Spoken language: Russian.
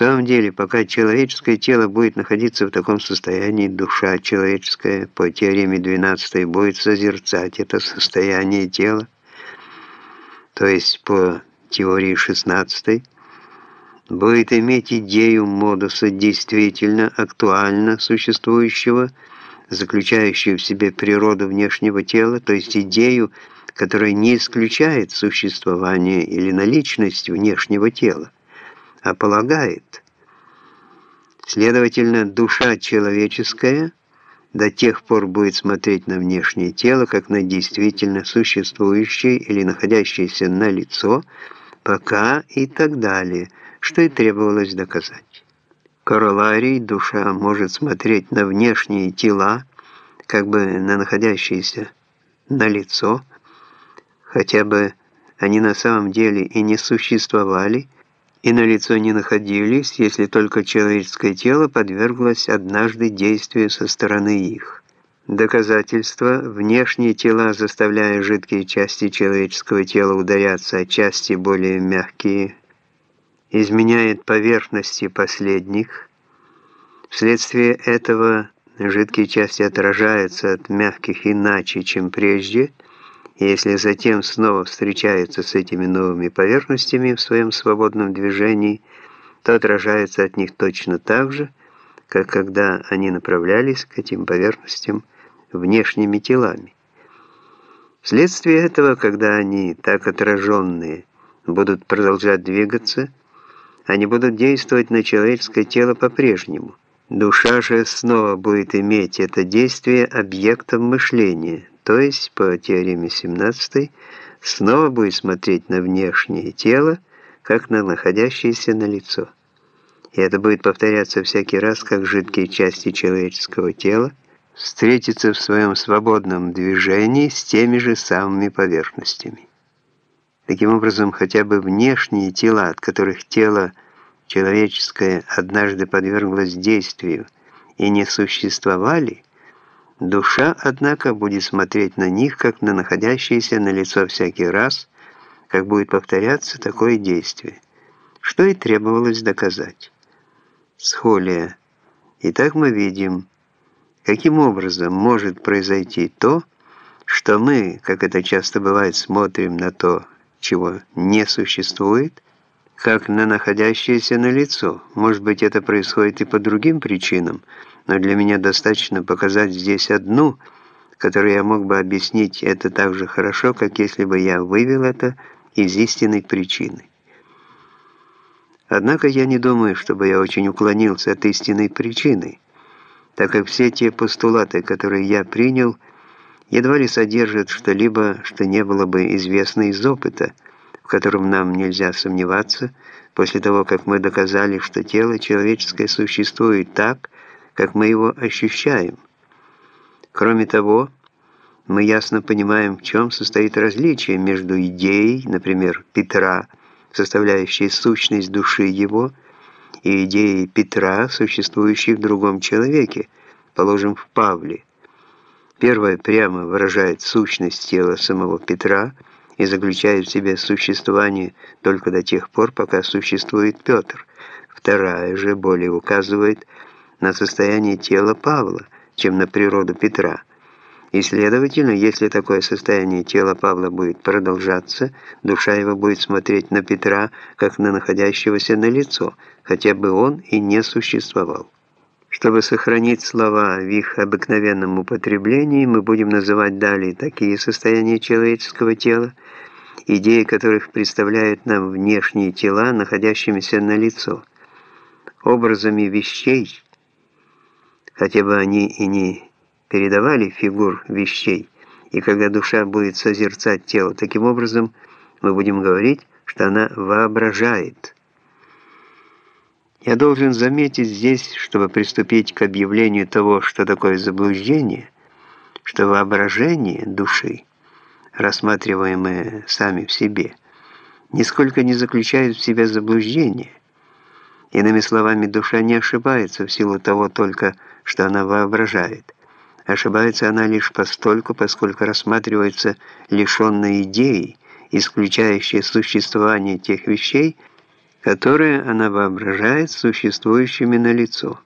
самом деле, пока человеческое тело будет находиться в таком состоянии, душа человеческая по теореме 12 будет созерцать это состояние тела, то есть по теории 16 будет иметь идею модуса действительно актуально существующего, заключающую в себе природу внешнего тела, то есть идею, которая не исключает существование или наличность внешнего тела, а полагает. Следовательно, душа человеческая до тех пор будет смотреть на внешнее тело, как на действительно существующее или находящееся на лицо, пока и так далее, что и требовалось доказать. Короларий душа может смотреть на внешние тела, как бы на находящиеся на лицо, хотя бы они на самом деле и не существовали, и на лицо не находились, если только человеческое тело подверглось однажды действию со стороны их. Доказательство – внешние тела, заставляя жидкие части человеческого тела ударяться о части более мягкие, изменяет поверхности последних. Вследствие этого жидкие части отражаются от мягких иначе, чем прежде – если затем снова встречаются с этими новыми поверхностями в своем свободном движении, то отражаются от них точно так же, как когда они направлялись к этим поверхностям внешними телами. Вследствие этого, когда они, так отраженные, будут продолжать двигаться, они будут действовать на человеческое тело по-прежнему. Душа же снова будет иметь это действие объектом мышления, то есть по теореме 17 снова будет смотреть на внешнее тело, как на находящееся на лицо. И это будет повторяться всякий раз, как жидкие части человеческого тела встретятся в своем свободном движении с теми же самыми поверхностями. Таким образом, хотя бы внешние тела, от которых тело человеческое однажды подверглось действию и не существовали – Душа, однако, будет смотреть на них, как на находящиеся на лицо всякий раз, как будет повторяться такое действие, что и требовалось доказать. Схолия. Итак, мы видим, каким образом может произойти то, что мы, как это часто бывает, смотрим на то, чего не существует, как на находящееся на лицо. Может быть, это происходит и по другим причинам – но для меня достаточно показать здесь одну, которую я мог бы объяснить это так же хорошо, как если бы я вывел это из истинной причины. Однако я не думаю, чтобы я очень уклонился от истинной причины, так как все те постулаты, которые я принял, едва ли содержат что-либо, что не было бы известно из опыта, котором нам нельзя сомневаться, после того, как мы доказали, что тело человеческое существует так, как мы его ощущаем. Кроме того, мы ясно понимаем, в чем состоит различие между идеей, например, Петра, составляющей сущность души его, и идеей Петра, существующей в другом человеке, положим, в Павле. Первая прямо выражает сущность тела самого Петра и заключает в себе существование только до тех пор, пока существует Петр. Вторая же более указывает на состояние тела Павла, чем на природу Петра. И, следовательно, если такое состояние тела Павла будет продолжаться, душа его будет смотреть на Петра, как на находящегося на лицо, хотя бы он и не существовал. Чтобы сохранить слова в их обыкновенном употреблении, мы будем называть далее такие состояния человеческого тела, идеи которых представляют нам внешние тела, находящимися на лицо, образами вещей, хотя бы они и не передавали фигур вещей, и когда душа будет созерцать тело, таким образом мы будем говорить, что она воображает. Я должен заметить здесь, чтобы приступить к объявлению того, что такое заблуждение, что воображение души, рассматриваемое сами в себе, нисколько не заключает в себе заблуждение. Иными словами, душа не ошибается в силу того только, что она воображает. Ошибается она лишь постольку, поскольку рассматривается лишенной идеи, исключающей существование тех вещей, которые она воображает существующими на лицо.